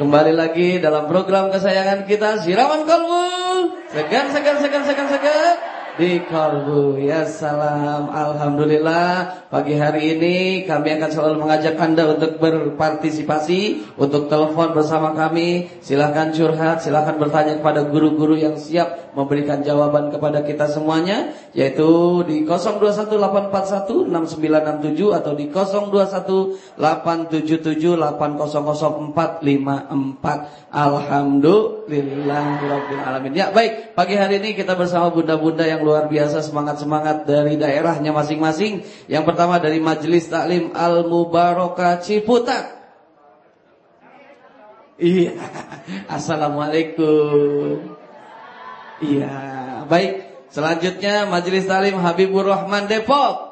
Kembali lagi dalam program kesayangan kita Siraman Kalbu. Segan, segan, segan, segan, segan di kalbu. Ya salam. Alhamdulillah pagi hari ini kami akan selalu mengajak Anda untuk berpartisipasi, untuk telepon bersama kami. Silahkan curhat, silahkan bertanya kepada guru-guru yang siap memberikan jawaban kepada kita semuanya, yaitu di 0218416967 atau di 021877800454. Alhamdulillah alamin. Ya, baik. Pagi hari ini kita bersama bunda-bunda yang biasa semangat-semangat dari daerahnya masing-masing. Yang pertama dari Majelis Taklim Al Mubarakah Ciputat. Iya. Assalamualaikum. Iya, baik. Selanjutnya Majelis Taklim Habibur Rahman Depok.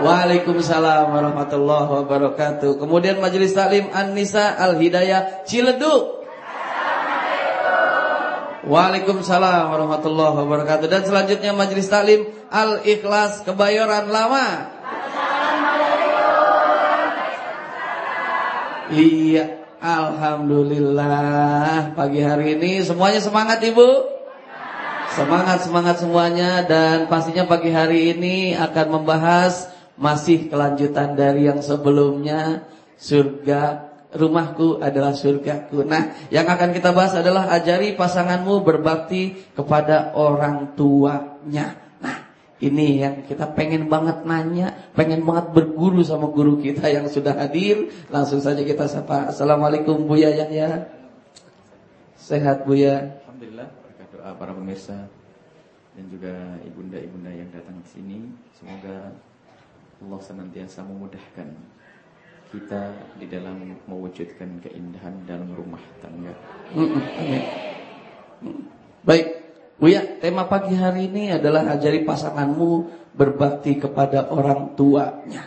Waalaikumsalam warahmatullahi wabarakatuh. Kemudian Majelis Taklim An-Nisa Al-Hidayah Ciledug. Waalaikumsalam warahmatullahi wabarakatuh. Dan selanjutnya Majelis Taklim Al-Ikhlas Kebayoran Lama. Iya, alhamdulillah pagi hari ini semuanya semangat Ibu. Semangat semangat semuanya dan pastinya pagi hari ini akan membahas masih kelanjutan dari yang sebelumnya surga rumahku adalah surgaku. Nah, yang akan kita bahas adalah ajari pasanganmu berbakti kepada orang tuanya. Nah, ini yang kita pengen banget nanya, pengen banget berguru sama guru kita yang sudah hadir. Langsung saja kita sapa. Assalamualaikum Buya Yahya. Sehat Buya. Alhamdulillah berkat doa para pemirsa dan juga ibunda-ibunda yang datang di sini. Semoga Allah senantiasa memudahkan kita di dalam mewujudkan keindahan dalam rumah tangga. Amin. Baik, Buya, tema pagi hari ini adalah ajari pasanganmu berbakti kepada orang tuanya.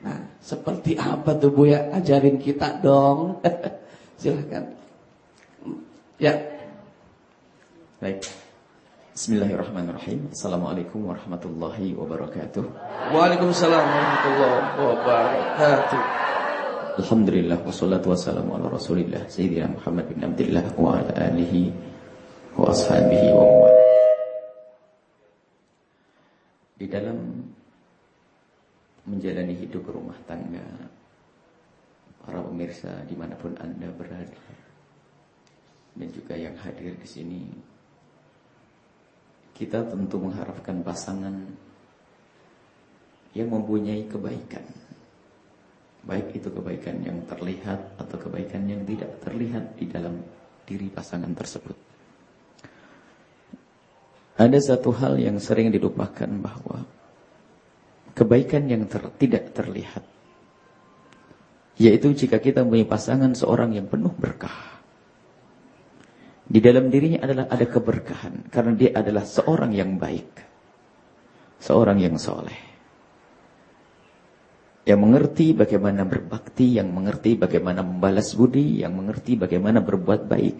Nah, seperti apa tuh Buya? Ajarin kita dong. Silahkan. Ya. Baik. Bismillahirrahmanirrahim. Assalamualaikum warahmatullahi wabarakatuh. Waalaikumsalam warahmatullahi wabarakatuh. Alhamdulillah wassalatu wassalamu ala Rasulillah Sayyidina Muhammad bin Abdullah wa ala alihi wa ashabihi wa man. Di dalam menjalani hidup rumah tangga para pemirsa di mana pun anda berada dan juga yang hadir di sini kita tentu mengharapkan pasangan yang mempunyai kebaikan. Baik itu kebaikan yang terlihat atau kebaikan yang tidak terlihat di dalam diri pasangan tersebut. Ada satu hal yang sering dilupakan bahwa kebaikan yang ter, tidak terlihat yaitu jika kita mempunyai pasangan seorang yang penuh berkah di dalam dirinya adalah ada keberkahan karena dia adalah seorang yang baik. Seorang yang soleh. Yang mengerti bagaimana berbakti, yang mengerti bagaimana membalas budi, yang mengerti bagaimana berbuat baik.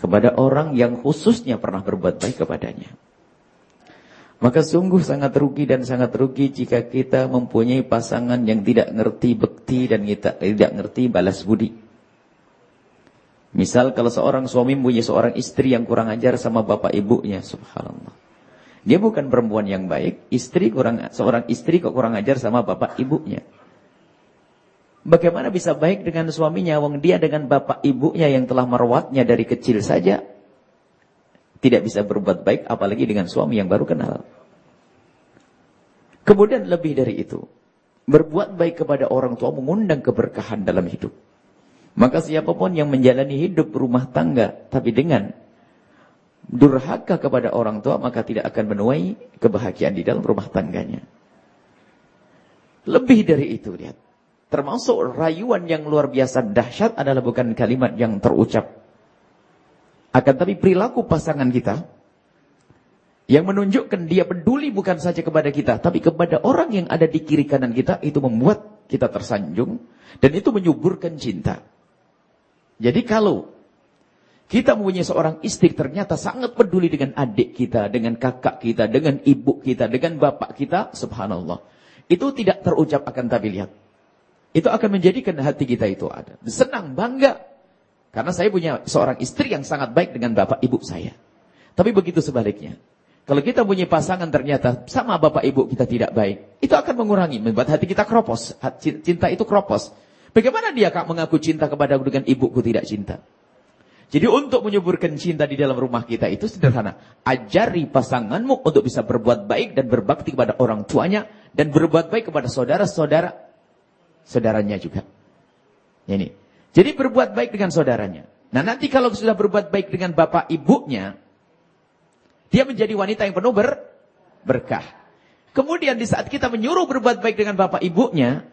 Kepada orang yang khususnya pernah berbuat baik kepadanya. Maka sungguh sangat rugi dan sangat rugi jika kita mempunyai pasangan yang tidak ngerti bekti dan kita tidak ngerti balas budi. Misal kalau seorang suami punya seorang istri yang kurang ajar sama bapak ibunya, subhanallah. Dia bukan perempuan yang baik, istri kurang seorang istri kok kurang ajar sama bapak ibunya. Bagaimana bisa baik dengan suaminya wong dia dengan bapak ibunya yang telah merawatnya dari kecil saja tidak bisa berbuat baik apalagi dengan suami yang baru kenal. Kemudian lebih dari itu, berbuat baik kepada orang tua mengundang keberkahan dalam hidup. Maka siapa pun yang menjalani hidup rumah tangga tapi dengan durhaka kepada orang tua maka tidak akan menuai kebahagiaan di dalam rumah tangganya. Lebih dari itu lihat. Termasuk rayuan yang luar biasa dahsyat adalah bukan kalimat yang terucap. Akan tapi perilaku pasangan kita yang menunjukkan dia peduli bukan saja kepada kita, tapi kepada orang yang ada di kiri kanan kita, itu membuat kita tersanjung, dan itu menyuburkan cinta. Jadi kalau kita mempunyai seorang istri ternyata sangat peduli dengan adik kita, dengan kakak kita, dengan ibu kita, dengan bapak kita, subhanallah. Itu tidak terucap akan tapi lihat. Itu akan menjadikan hati kita itu ada. Senang, bangga. Karena saya punya seorang istri yang sangat baik dengan bapak ibu saya. Tapi begitu sebaliknya. Kalau kita punya pasangan ternyata sama bapak ibu kita tidak baik. Itu akan mengurangi, membuat hati kita kropos. Cinta itu kropos. Bagaimana dia kak mengaku cinta kepada dengan ibuku tidak cinta? Jadi untuk menyuburkan cinta di dalam rumah kita itu sederhana. Ajari pasanganmu untuk bisa berbuat baik dan berbakti kepada orang tuanya. Dan berbuat baik kepada saudara-saudara. Saudaranya juga. Ini. Jadi berbuat baik dengan saudaranya. Nah nanti kalau sudah berbuat baik dengan bapak ibunya. Dia menjadi wanita yang penuh ber, berkah. Kemudian di saat kita menyuruh berbuat baik dengan bapak ibunya.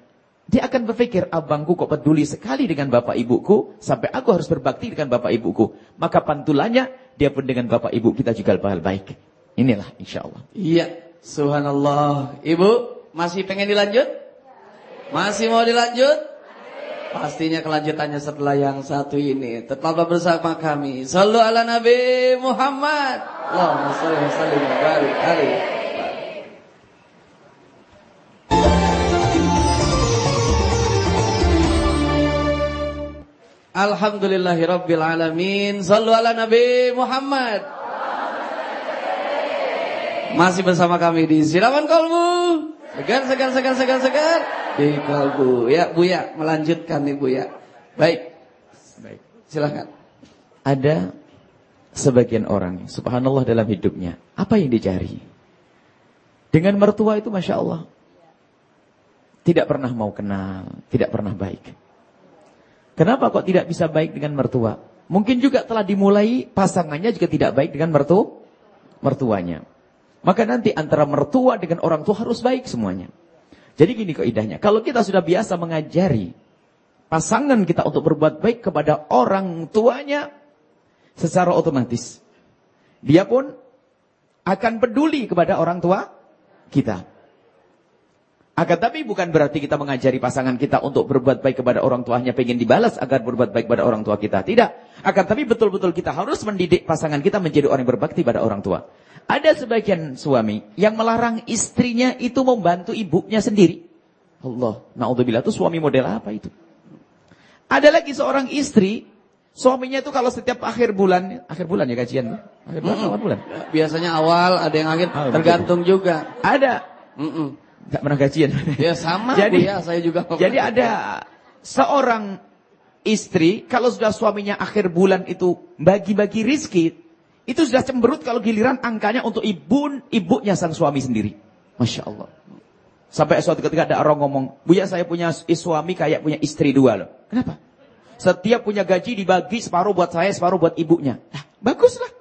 Dia akan berpikir, abangku kok peduli sekali dengan bapak ibuku, sampai aku harus berbakti dengan bapak ibuku. Maka pantulannya, dia pun dengan bapak ibu kita juga bakal baik. Inilah insya Allah. Iya, subhanallah. Ibu, masih pengen dilanjut? Masih mau dilanjut? Pastinya kelanjutannya setelah yang satu ini. Tetaplah bersama kami. Sallu ala Nabi Muhammad. Allahumma salli wa sallim wa barik. Alhamdulillahi Rabbil Alamin. Sallu ala Nabi Muhammad. Masih bersama kami di Siraman Kolbu Segar, segar, segar, segar, segar. Di Kolbu Ya Buya, melanjutkan nih Buya Baik. Baik, silahkan Ada sebagian orang Subhanallah dalam hidupnya. Apa yang dicari? Dengan mertua itu Masya Allah Tidak pernah mau kenal Tidak pernah baik Kenapa kok tidak bisa baik dengan mertua? Mungkin juga telah dimulai pasangannya juga tidak baik dengan mertu mertuanya. Maka nanti antara mertua dengan orang tua harus baik semuanya. Jadi gini keidahnya, kalau kita sudah biasa mengajari pasangan kita untuk berbuat baik kepada orang tuanya secara otomatis dia pun akan peduli kepada orang tua kita. Akan tapi bukan berarti kita mengajari pasangan kita untuk berbuat baik kepada orang tuanya pengen dibalas agar berbuat baik kepada orang tua kita. Tidak. Akan tapi betul-betul kita harus mendidik pasangan kita menjadi orang yang berbakti pada orang tua. Ada sebagian suami yang melarang istrinya itu membantu ibunya sendiri. Allah, naudzubillah itu suami model apa itu? Ada lagi seorang istri, suaminya itu kalau setiap akhir bulan, akhir bulan ya kajian, akhir bulan, awal bulan. Biasanya awal, ada yang akhir, ah, tergantung betul. juga. Ada. Mm -mm. Gak pernah gajian. Ya sama jadi, ya, saya juga. Jadi ada seorang istri, kalau sudah suaminya akhir bulan itu bagi-bagi rizki, itu sudah cemberut kalau giliran angkanya untuk ibu ibunya sang suami sendiri. Masya Allah. Sampai suatu ketika ada orang ngomong, Buya saya punya suami kayak punya istri dua loh. Kenapa? Setiap punya gaji dibagi separuh buat saya, separuh buat ibunya. Nah, baguslah.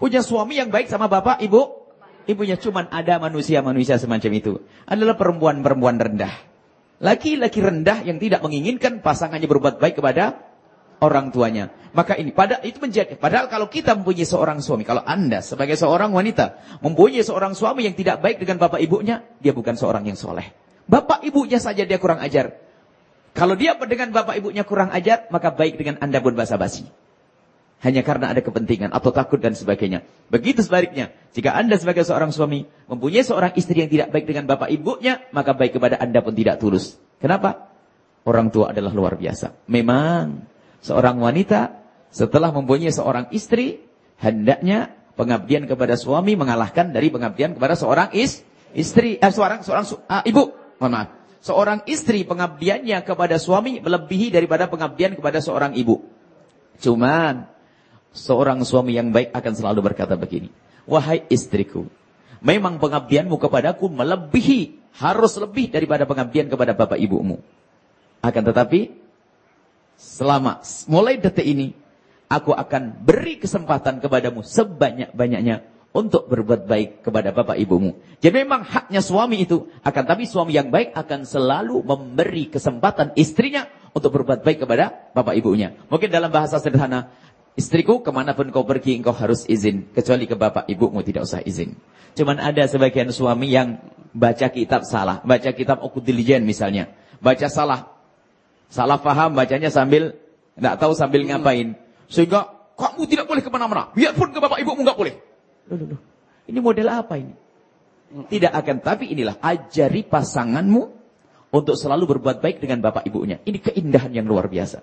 Punya suami yang baik sama bapak, ibu, Ibunya cuman ada manusia-manusia semacam itu. Adalah perempuan-perempuan rendah. Laki-laki rendah yang tidak menginginkan pasangannya berbuat baik kepada orang tuanya. Maka ini pada itu menjadi padahal kalau kita mempunyai seorang suami, kalau Anda sebagai seorang wanita mempunyai seorang suami yang tidak baik dengan bapak ibunya, dia bukan seorang yang soleh. Bapak ibunya saja dia kurang ajar. Kalau dia dengan bapak ibunya kurang ajar, maka baik dengan Anda pun basa-basi hanya karena ada kepentingan atau takut dan sebagainya. Begitu sebaliknya, jika Anda sebagai seorang suami mempunyai seorang istri yang tidak baik dengan bapak ibunya, maka baik kepada Anda pun tidak tulus. Kenapa? Orang tua adalah luar biasa. Memang seorang wanita setelah mempunyai seorang istri, hendaknya pengabdian kepada suami mengalahkan dari pengabdian kepada seorang is, istri, eh, seorang seorang uh, ibu. Mohon maaf. Seorang istri pengabdiannya kepada suami melebihi daripada pengabdian kepada seorang ibu. Cuman Seorang suami yang baik akan selalu berkata begini. Wahai istriku, memang pengabdianmu kepadaku melebihi, harus lebih daripada pengabdian kepada bapak ibumu. Akan tetapi, selama mulai detik ini, aku akan beri kesempatan kepadamu sebanyak-banyaknya untuk berbuat baik kepada bapak ibumu. Jadi memang haknya suami itu, akan tapi suami yang baik akan selalu memberi kesempatan istrinya untuk berbuat baik kepada bapak ibunya. Mungkin dalam bahasa sederhana, Istriku, ke mana pun kau pergi, engkau harus izin. Kecuali ke bapak ibumu tidak usah izin. Cuman ada sebagian suami yang baca kitab salah. Baca kitab Okudilijen misalnya. Baca salah. Salah paham, bacanya sambil, tidak tahu sambil ngapain. Sehingga, kamu tidak boleh ke mana-mana. Biarpun ke bapak ibumu nggak boleh. Loh, loh, loh. Ini model apa ini? Tidak akan, tapi inilah ajari pasanganmu untuk selalu berbuat baik dengan bapak ibunya. Ini keindahan yang luar biasa.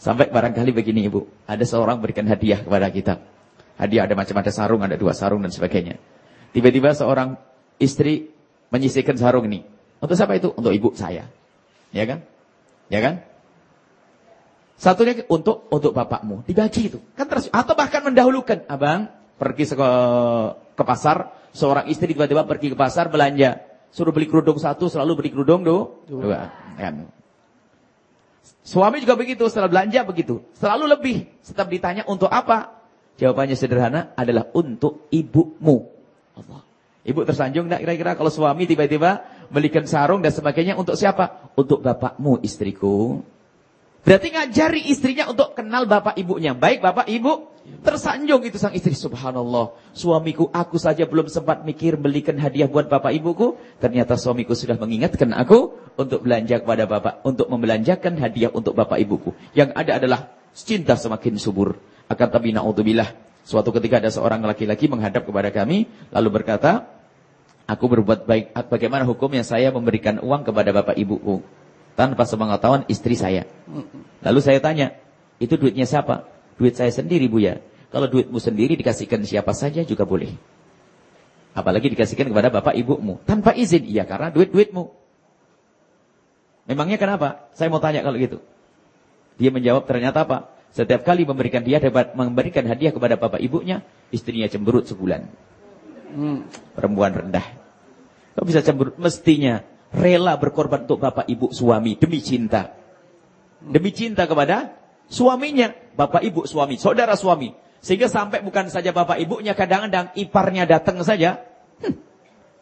Sampai barangkali begini ibu, ada seorang berikan hadiah kepada kita. Hadiah ada macam ada sarung, ada dua sarung dan sebagainya. Tiba-tiba seorang istri menyisihkan sarung ini. Untuk siapa itu? Untuk ibu saya. Ya kan? Ya kan? Satunya untuk untuk bapakmu. Dibagi itu. Kan terus atau bahkan mendahulukan, Abang pergi ke ke pasar, seorang istri tiba-tiba pergi ke pasar belanja. Suruh beli kerudung satu, selalu beli kerudung dua. dua. Kan? Suami juga begitu, setelah belanja begitu. Selalu lebih. Setiap ditanya untuk apa? Jawabannya sederhana adalah untuk ibumu. Allah. Ibu tersanjung enggak kira-kira kalau suami tiba-tiba belikan sarung dan sebagainya untuk siapa? Untuk bapakmu istriku. Berarti ngajari istrinya untuk kenal bapak ibunya. Baik bapak ibu, tersanjung itu sang istri. Subhanallah, suamiku aku saja belum sempat mikir belikan hadiah buat bapak ibuku. Ternyata suamiku sudah mengingatkan aku untuk belanja kepada bapak. Untuk membelanjakan hadiah untuk bapak ibuku. Yang ada adalah cinta semakin subur. Akan tapi na'udzubillah. Suatu ketika ada seorang laki-laki menghadap kepada kami. Lalu berkata, aku berbuat baik. Bagaimana hukumnya saya memberikan uang kepada bapak ibuku? tanpa sepengetahuan istri saya. Lalu saya tanya, itu duitnya siapa? Duit saya sendiri Bu ya. Kalau duitmu sendiri dikasihkan siapa saja juga boleh. Apalagi dikasihkan kepada bapak ibumu. Tanpa izin. Iya karena duit-duitmu. Memangnya kenapa? Saya mau tanya kalau gitu. Dia menjawab ternyata apa? Setiap kali memberikan dia dapat memberikan hadiah kepada bapak ibunya, istrinya cemberut sebulan. Hmm. Perempuan rendah. Kok bisa cemberut? Mestinya rela berkorban untuk bapak ibu suami demi cinta. Demi cinta kepada suaminya, bapak ibu suami, saudara suami. Sehingga sampai bukan saja bapak ibunya, kadang-kadang iparnya datang saja. Hmm,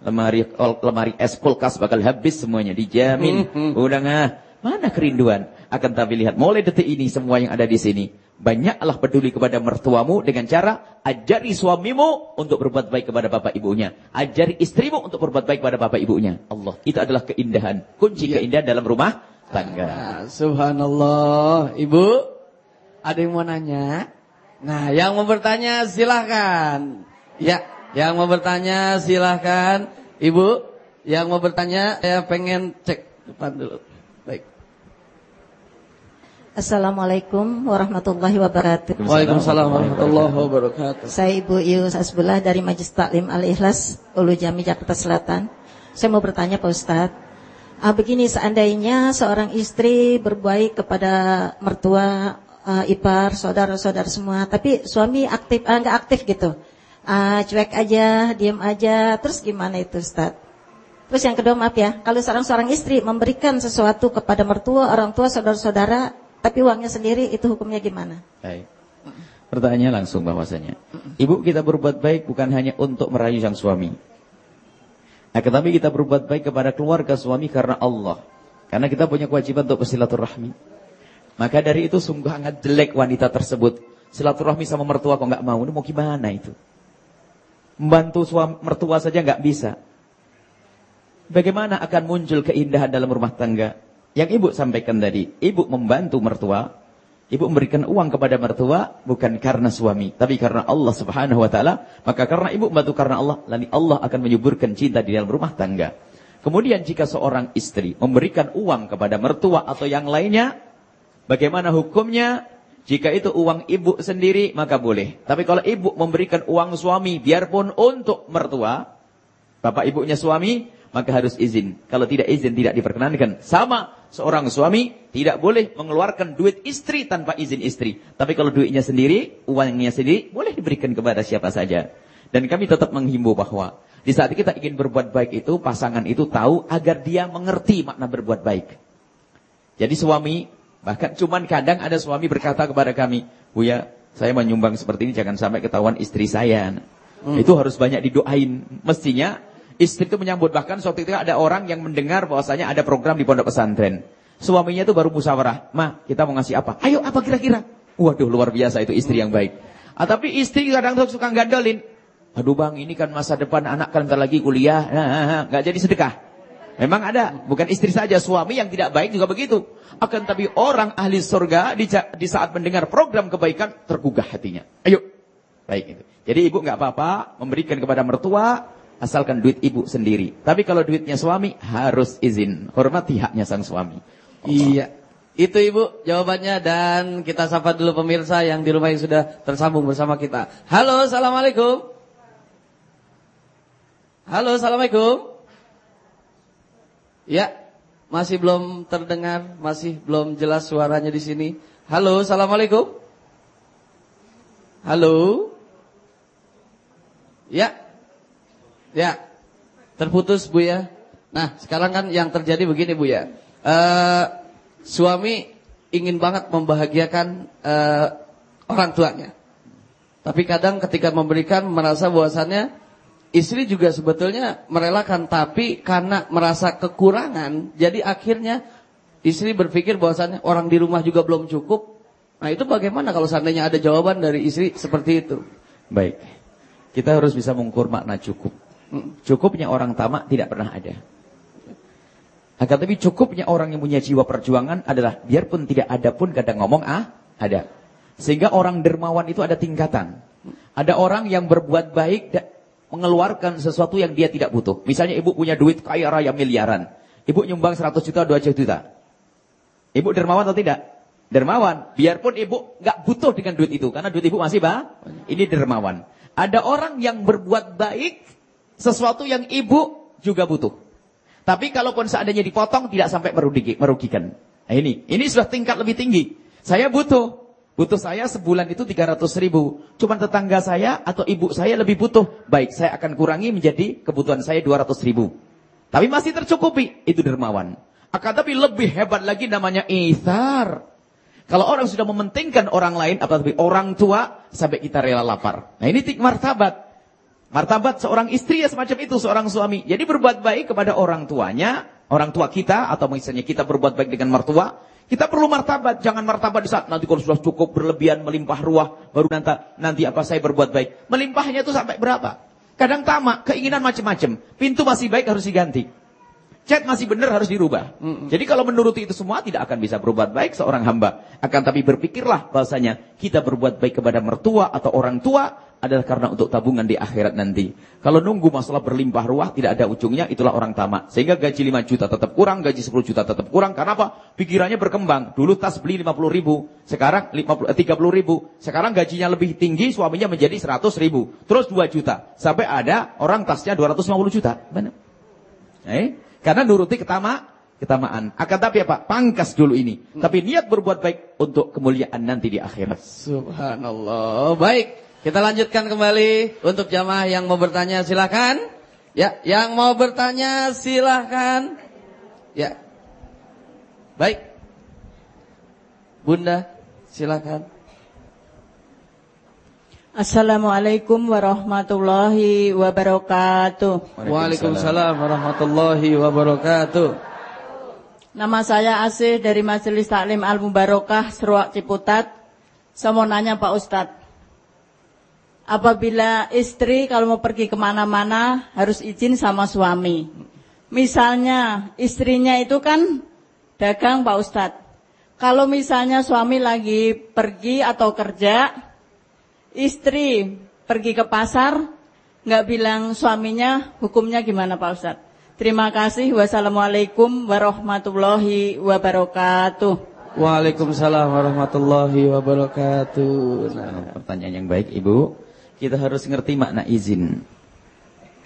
lemari lemari es kulkas bakal habis semuanya, dijamin. Hmm, hmm. Udah nggak, mana kerinduan. Akan tapi lihat, mulai detik ini semua yang ada di sini Banyaklah peduli kepada mertuamu dengan cara ajari suamimu untuk berbuat baik kepada bapak ibunya. Ajari istrimu untuk berbuat baik kepada bapak ibunya. Allah, itu adalah keindahan. Kunci ya. keindahan dalam rumah tangga. Nah, subhanallah. Ibu, ada yang mau nanya? Nah, yang mau bertanya silahkan. Ya, yang mau bertanya silahkan. Ibu, yang mau bertanya saya pengen cek depan dulu. Assalamualaikum warahmatullahi wabarakatuh. Waalaikumsalam warahmatullahi wabarakatuh. Saya Ibu Yus Asbullah dari Majlis Taklim Al-Ikhlas, Ulu Jami, Jakarta Selatan. Saya mau bertanya Pak Ustadz. Ah, begini, seandainya seorang istri berbuat kepada mertua, uh, ipar, saudara-saudara semua, tapi suami aktif, uh, aktif gitu. Uh, cuek aja, diam aja, terus gimana itu Ustadz? Terus yang kedua maaf ya, kalau seorang seorang istri memberikan sesuatu kepada mertua, orang tua, saudara-saudara, tapi uangnya sendiri itu hukumnya gimana? Baik. Pertanyaannya langsung bahwasanya. Ibu kita berbuat baik bukan hanya untuk merayu sang suami. Nah, tetapi kita berbuat baik kepada keluarga suami karena Allah. Karena kita punya kewajiban untuk bersilaturahmi. Maka dari itu sungguh sangat jelek wanita tersebut. Silaturahmi sama mertua kok nggak mau. Ini mau gimana itu? Membantu suami, mertua saja nggak bisa. Bagaimana akan muncul keindahan dalam rumah tangga? Yang ibu sampaikan tadi, ibu membantu mertua, ibu memberikan uang kepada mertua bukan karena suami, tapi karena Allah Subhanahu wa taala, maka karena ibu membantu karena Allah, lalu Allah akan menyuburkan cinta di dalam rumah tangga. Kemudian jika seorang istri memberikan uang kepada mertua atau yang lainnya, bagaimana hukumnya? Jika itu uang ibu sendiri, maka boleh. Tapi kalau ibu memberikan uang suami, biarpun untuk mertua, bapak ibunya suami, maka harus izin. Kalau tidak izin, tidak diperkenankan. Sama seorang suami tidak boleh mengeluarkan duit istri tanpa izin istri. Tapi kalau duitnya sendiri, uangnya sendiri, boleh diberikan kepada siapa saja. Dan kami tetap menghimbau bahwa di saat kita ingin berbuat baik itu, pasangan itu tahu agar dia mengerti makna berbuat baik. Jadi suami, bahkan cuman kadang ada suami berkata kepada kami, Buya, saya menyumbang seperti ini jangan sampai ketahuan istri saya. Hmm. Itu harus banyak didoain. Mestinya Istri itu menyambut bahkan suatu ketika ada orang yang mendengar bahwasanya ada program di pondok pesantren. Suaminya itu baru musyawarah, "Ma, kita mau ngasih apa?" "Ayo, apa kira-kira?" Waduh, luar biasa itu istri yang baik. Ah, tapi istri kadang suka gandolin. "Aduh, Bang, ini kan masa depan anak kan lagi kuliah." Nah, nah, nah, nggak jadi sedekah. Memang ada, bukan istri saja, suami yang tidak baik juga begitu. Akan tapi orang ahli surga di, di saat mendengar program kebaikan tergugah hatinya. Ayo, baik itu. Jadi ibu nggak apa-apa memberikan kepada mertua asalkan duit ibu sendiri. Tapi kalau duitnya suami harus izin. Hormati haknya sang suami. Iya. Itu Ibu jawabannya dan kita sapa dulu pemirsa yang di rumah yang sudah tersambung bersama kita. Halo, Assalamualaikum. Halo, Assalamualaikum. Ya, masih belum terdengar, masih belum jelas suaranya di sini. Halo, Assalamualaikum. Halo. Ya. Ya. Terputus Bu ya. Nah, sekarang kan yang terjadi begini Bu ya. Eh suami ingin banget membahagiakan uh, orang tuanya. Tapi kadang ketika memberikan merasa bahwasannya istri juga sebetulnya merelakan tapi karena merasa kekurangan jadi akhirnya istri berpikir bahwasannya orang di rumah juga belum cukup. Nah, itu bagaimana kalau seandainya ada jawaban dari istri seperti itu? Baik. Kita harus bisa mengukur makna cukup. Cukupnya orang tamak tidak pernah ada. Akan tapi cukupnya orang yang punya jiwa perjuangan adalah biarpun tidak ada pun kadang ngomong ah ada. Sehingga orang dermawan itu ada tingkatan. Ada orang yang berbuat baik mengeluarkan sesuatu yang dia tidak butuh. Misalnya ibu punya duit kaya raya miliaran. Ibu nyumbang 100 juta, 2 juta. Ibu dermawan atau tidak? Dermawan. Biarpun ibu nggak butuh dengan duit itu. Karena duit ibu masih bah. Ini dermawan. Ada orang yang berbuat baik sesuatu yang ibu juga butuh. Tapi kalaupun seandainya dipotong tidak sampai merugikan. Nah ini, ini sudah tingkat lebih tinggi. Saya butuh, butuh saya sebulan itu 300 ribu. Cuma tetangga saya atau ibu saya lebih butuh. Baik, saya akan kurangi menjadi kebutuhan saya 200 ribu. Tapi masih tercukupi, itu dermawan. Akan tapi lebih hebat lagi namanya ithar. Kalau orang sudah mementingkan orang lain, apalagi orang tua, sampai kita rela lapar. Nah ini martabat. Martabat seorang istri ya semacam itu seorang suami. Jadi berbuat baik kepada orang tuanya, orang tua kita atau misalnya kita berbuat baik dengan mertua, kita perlu martabat. Jangan martabat di saat nanti kalau sudah cukup berlebihan melimpah ruah baru nanti nanti apa saya berbuat baik. Melimpahnya itu sampai berapa? Kadang tamak, keinginan macam-macam. Pintu masih baik harus diganti. Chat masih benar harus dirubah. Mm -mm. Jadi kalau menuruti itu semua tidak akan bisa berbuat baik seorang hamba. Akan tapi berpikirlah bahasanya kita berbuat baik kepada mertua atau orang tua adalah karena untuk tabungan di akhirat nanti. Kalau nunggu masalah berlimpah ruah tidak ada ujungnya, itulah orang tamak. Sehingga gaji 5 juta tetap kurang, gaji 10 juta tetap kurang. Karena apa? Pikirannya berkembang. Dulu tas beli 50 ribu, sekarang 50, eh, 30 ribu. Sekarang gajinya lebih tinggi, suaminya menjadi 100 ribu. Terus 2 juta. Sampai ada orang tasnya 250 juta. Mana? Eh? Karena nuruti ketama, ketamaan. Akan tapi apa? Pangkas dulu ini. Hmm. Tapi niat berbuat baik untuk kemuliaan nanti di akhirat. Subhanallah. Baik. Kita lanjutkan kembali untuk jamaah yang mau bertanya silakan. Ya, yang mau bertanya silakan. Ya. Baik. Bunda, silakan. Assalamualaikum warahmatullahi wabarakatuh. Waalaikumsalam warahmatullahi wabarakatuh. Nama saya Asih dari Majelis Taklim Al Mubarakah Seruak Ciputat. Saya mau nanya Pak Ustadz apabila istri kalau mau pergi ke mana-mana harus izin sama suami. Misalnya istrinya itu kan dagang Pak Ustadz. Kalau misalnya suami lagi pergi atau kerja, istri pergi ke pasar, nggak bilang suaminya, hukumnya gimana Pak Ustadz? Terima kasih. Wassalamualaikum warahmatullahi wabarakatuh. Waalaikumsalam warahmatullahi wabarakatuh. Nah, pertanyaan yang baik Ibu. Kita harus ngerti makna izin.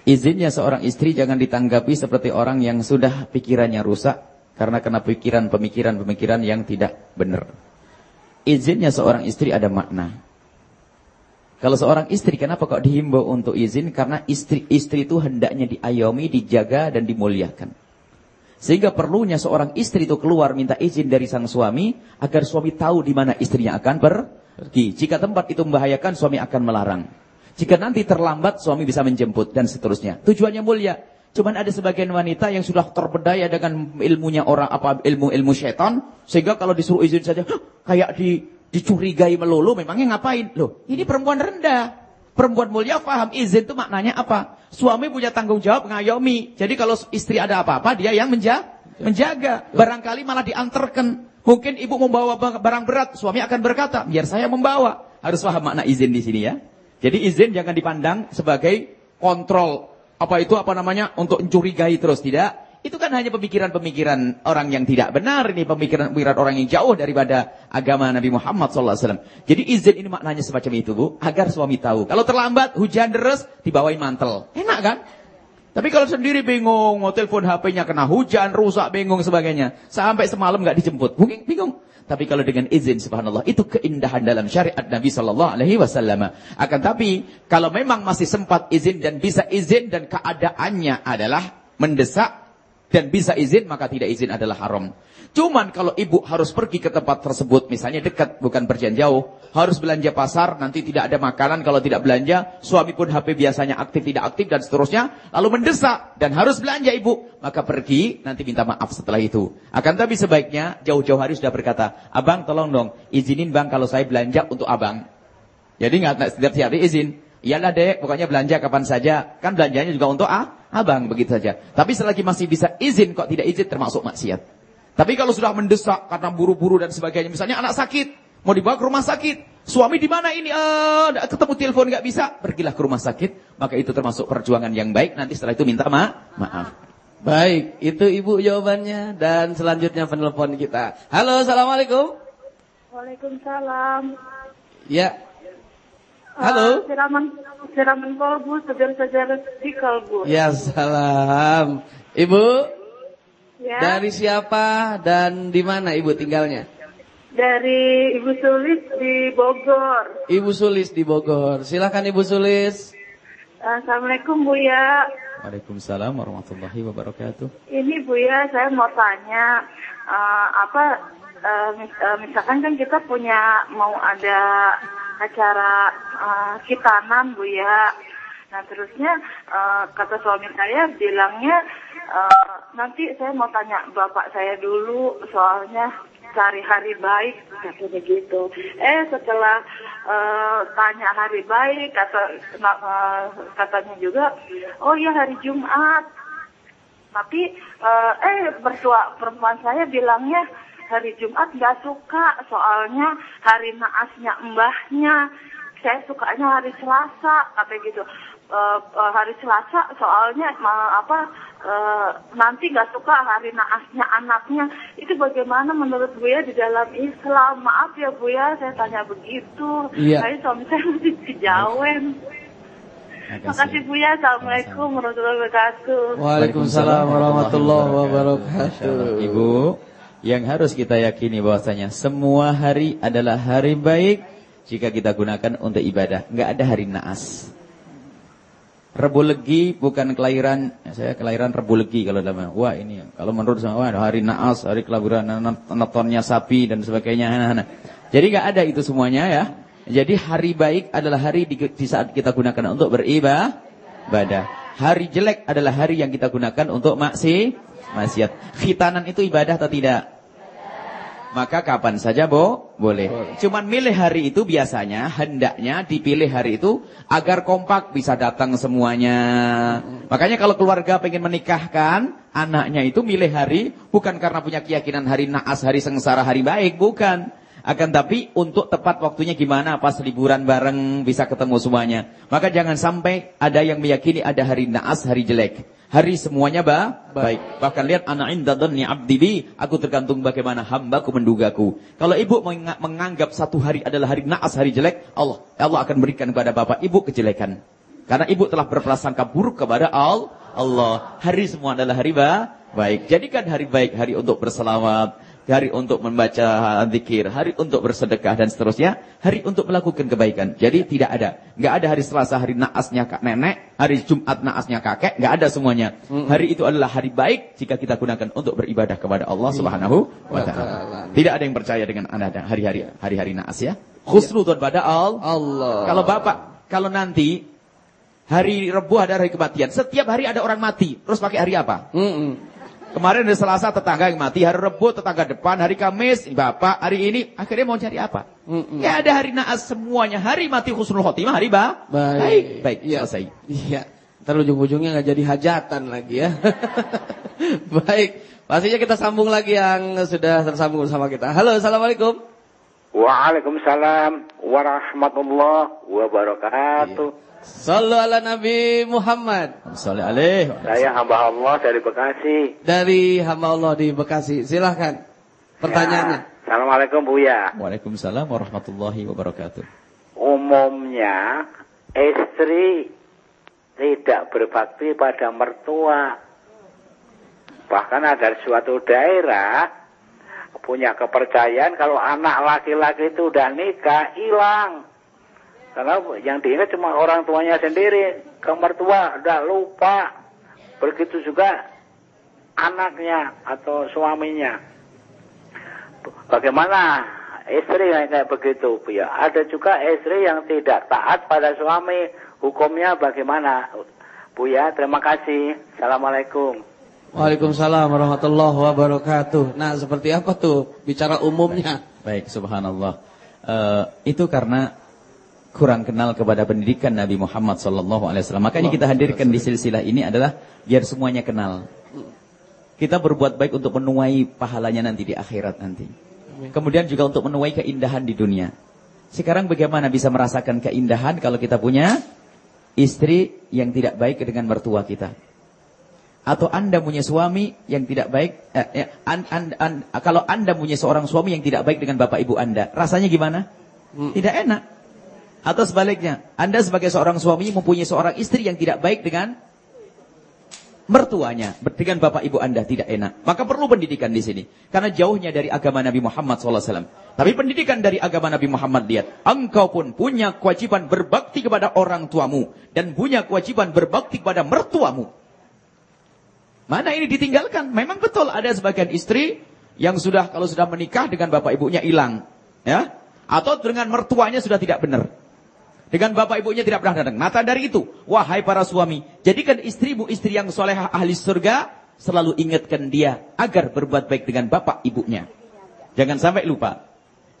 Izinnya seorang istri jangan ditanggapi seperti orang yang sudah pikirannya rusak karena kena pikiran pemikiran-pemikiran yang tidak benar. Izinnya seorang istri ada makna. Kalau seorang istri kenapa kok dihimbau untuk izin? Karena istri istri itu hendaknya diayomi, dijaga dan dimuliakan. Sehingga perlunya seorang istri itu keluar minta izin dari sang suami agar suami tahu di mana istrinya akan pergi. Jika tempat itu membahayakan, suami akan melarang. Jika nanti terlambat suami bisa menjemput dan seterusnya. Tujuannya mulia. Cuman ada sebagian wanita yang sudah terpedaya dengan ilmunya orang apa ilmu-ilmu setan sehingga kalau disuruh izin saja kayak di dicurigai melulu memangnya ngapain? Loh, ini perempuan rendah. Perempuan mulia paham izin itu maknanya apa? Suami punya tanggung jawab ngayomi. Jadi kalau istri ada apa-apa dia yang menja menjaga. Barangkali malah diantarkan. Mungkin ibu membawa barang berat, suami akan berkata, "Biar saya membawa." Harus paham makna izin di sini ya. Jadi izin jangan dipandang sebagai kontrol apa itu apa namanya untuk mencurigai terus tidak. Itu kan hanya pemikiran-pemikiran orang yang tidak benar ini pemikiran-pemikiran orang yang jauh daripada agama Nabi Muhammad SAW. Jadi izin ini maknanya semacam itu bu, agar suami tahu. Kalau terlambat hujan deras dibawain mantel, enak kan? Tapi kalau sendiri bingung, mau telepon HP-nya kena hujan, rusak, bingung sebagainya. Sampai semalam nggak dijemput, mungkin bingung. Tapi kalau dengan izin subhanallah itu keindahan dalam syariat Nabi sallallahu alaihi wasallam. Akan tapi kalau memang masih sempat izin dan bisa izin dan keadaannya adalah mendesak dan bisa izin maka tidak izin adalah haram. Cuman kalau ibu harus pergi ke tempat tersebut, misalnya dekat, bukan perjalanan jauh, harus belanja pasar, nanti tidak ada makanan kalau tidak belanja, suami pun HP biasanya aktif, tidak aktif, dan seterusnya, lalu mendesak, dan harus belanja ibu, maka pergi, nanti minta maaf setelah itu. Akan tapi sebaiknya, jauh-jauh hari sudah berkata, abang tolong dong, izinin bang kalau saya belanja untuk abang. Jadi nggak setiap hari izin. Iyalah dek, pokoknya belanja kapan saja. Kan belanjanya juga untuk ah, abang, begitu saja. Tapi selagi masih bisa izin, kok tidak izin termasuk maksiat. Tapi kalau sudah mendesak karena buru-buru dan sebagainya, misalnya anak sakit, mau dibawa ke rumah sakit, suami di mana ini? Eh, ketemu telepon nggak bisa, pergilah ke rumah sakit, maka itu termasuk perjuangan yang baik. Nanti setelah itu minta ma maaf. Baik, itu ibu jawabannya dan selanjutnya penelpon kita. Halo, assalamualaikum. Waalaikumsalam. Ya. Halo. Uh, siraman siraman kolbu, saudara-saudara di kolbu. Ya, salam. Ibu. Ya. Dari siapa dan di mana ibu tinggalnya? Dari Ibu Sulis di Bogor. Ibu Sulis di Bogor. Silakan Ibu Sulis. Assalamualaikum Bu ya. Waalaikumsalam warahmatullahi wabarakatuh. Ini Bu ya, saya mau tanya uh, apa uh, mis uh, misalkan kan kita punya mau ada acara uh, kitanan Bu ya. Nah terusnya uh, kata suami saya bilangnya uh, nanti saya mau tanya bapak saya dulu soalnya cari hari baik katanya gitu. Eh setelah uh, tanya hari baik kata uh, katanya juga oh ya hari Jumat. Tapi uh, eh bertua perempuan saya bilangnya hari Jumat nggak suka soalnya hari naasnya mbahnya saya sukanya hari Selasa kata gitu. Uh, uh, hari Selasa soalnya uh, apa uh, nanti nggak suka hari naasnya anaknya. Itu bagaimana menurut Bu ya di dalam Islam? Maaf ya Bu ya saya tanya begitu. Iya. saya suami saya masih dijawen Makasih. Bu ya Assalamualaikum warahmatullahi wabarakatuh. Waalaikumsalam warahmatullahi wabarakatuh. Ibu yang harus kita yakini bahwasanya semua hari adalah hari baik jika kita gunakan untuk ibadah. Enggak ada hari naas. Rebu Legi bukan kelahiran, saya kelahiran Rebu Legi kalau dalam. Wah ini, kalau menurut saya, wah hari naas, hari kelahiran nontonnya sapi dan sebagainya. Nah, nah. Jadi nggak ada itu semuanya ya. Jadi hari baik adalah hari di, di saat kita gunakan untuk beribadah. Hari jelek adalah hari yang kita gunakan untuk maksi, maksiat. Khitanan itu ibadah atau tidak? Maka kapan saja bo, boleh. boleh. Cuman milih hari itu biasanya, hendaknya dipilih hari itu agar kompak bisa datang semuanya. Makanya kalau keluarga pengen menikahkan, anaknya itu milih hari bukan karena punya keyakinan hari naas, hari sengsara, hari baik, bukan. Akan tapi untuk tepat waktunya gimana pas liburan bareng bisa ketemu semuanya. Maka jangan sampai ada yang meyakini ada hari naas, hari jelek. Hari semuanya ba baik. Bahkan lihat anak inda dhanni abdi bi, aku tergantung bagaimana hambaku mendugaku. Kalau ibu menganggap satu hari adalah hari naas, hari jelek, Allah Allah akan berikan kepada bapak ibu kejelekan. Karena ibu telah berprasangka buruk kepada Allah. Hari semua adalah hari ba baik. Jadikan hari baik hari untuk berselawat, hari untuk membaca zikir, hari untuk bersedekah dan seterusnya, hari untuk melakukan kebaikan. Jadi tidak ada, nggak ada hari Selasa hari naasnya kak nenek, hari Jumat naasnya kakek, nggak ada semuanya. Hari itu adalah hari baik jika kita gunakan untuk beribadah kepada Allah iya. Subhanahu wa taala. Tidak ada yang percaya dengan ada hari-hari hari-hari naas ya. Khusnudun pada Allah. Kalau Bapak, kalau nanti hari Rebu ada hari kematian, setiap hari ada orang mati, terus pakai hari apa? -mm. Kemarin hari Selasa tetangga yang mati, hari Rebu tetangga depan, hari Kamis bapak, hari ini akhirnya mau cari apa? Mm -mm. Ya ada hari naas semuanya, hari mati khusnul khotimah, hari ba? Baik, baik, baik ya. selesai. Iya. Ntar ujung-ujungnya nggak jadi hajatan lagi ya. baik, pastinya kita sambung lagi yang sudah tersambung bersama kita. Halo, assalamualaikum. Waalaikumsalam warahmatullahi wabarakatuh. Iya. Sallu ala Nabi Muhammad. Sallallahu alaihi Saya hamba Allah dari Bekasi. Dari hamba Allah di Bekasi. Silahkan. Pertanyaannya. Ya. Assalamualaikum Buya. Waalaikumsalam warahmatullahi wabarakatuh. Umumnya istri tidak berbakti pada mertua. Bahkan ada suatu daerah punya kepercayaan kalau anak laki-laki itu udah nikah hilang. Karena yang diingat cuma orang tuanya sendiri, ke mertua udah lupa. Begitu juga anaknya atau suaminya. Bagaimana istri yang kayak begitu, Bu ya? Ada juga istri yang tidak taat pada suami. Hukumnya bagaimana? Bu ya, terima kasih. Assalamualaikum. Waalaikumsalam warahmatullahi wabarakatuh. Nah, seperti apa tuh bicara umumnya? Baik, subhanallah. Uh, itu karena kurang kenal kepada pendidikan Nabi Muhammad sallallahu alaihi wasallam. Makanya kita hadirkan di silsilah ini adalah biar semuanya kenal. Kita berbuat baik untuk menuai pahalanya nanti di akhirat nanti. Kemudian juga untuk menuai keindahan di dunia. Sekarang bagaimana bisa merasakan keindahan kalau kita punya istri yang tidak baik dengan mertua kita? Atau anda punya suami yang tidak baik, eh, eh, an, an, an, kalau anda punya seorang suami yang tidak baik dengan bapak ibu anda, rasanya gimana? Hmm. Tidak enak. Atau sebaliknya, anda sebagai seorang suami mempunyai seorang istri yang tidak baik dengan mertuanya, dengan bapak ibu anda tidak enak. Maka perlu pendidikan di sini, karena jauhnya dari agama Nabi Muhammad SAW. Tapi pendidikan dari agama Nabi Muhammad lihat, engkau pun punya kewajiban berbakti kepada orang tuamu dan punya kewajiban berbakti kepada mertuamu. Mana ini ditinggalkan? Memang betul ada sebagian istri yang sudah kalau sudah menikah dengan bapak ibunya hilang, ya, atau dengan mertuanya sudah tidak benar. Dengan bapak ibunya tidak pernah datang. Mata dari itu, wahai para suami, jadikan istrimu istri yang solehah ahli surga, selalu ingatkan dia agar berbuat baik dengan bapak ibunya. Jangan sampai lupa.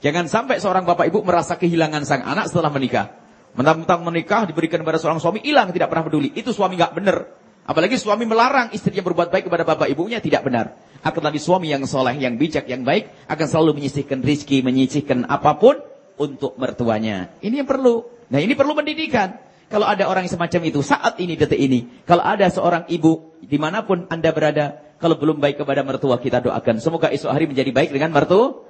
Jangan sampai seorang bapak ibu merasa kehilangan sang anak setelah menikah. Mentang-mentang menikah diberikan kepada seorang suami hilang tidak pernah peduli. Itu suami nggak benar. Apalagi suami melarang istrinya berbuat baik kepada bapak ibunya tidak benar. Akan lebih suami yang soleh, yang bijak, yang baik akan selalu menyisihkan rizki, menyisihkan apa pun untuk mertuanya. Ini yang perlu. Nah ini perlu pendidikan. Kalau ada orang yang semacam itu saat ini detik ini, kalau ada seorang ibu di mana pun anda berada, kalau belum baik kepada mertua kita doakan semoga esok hari menjadi baik dengan mertu.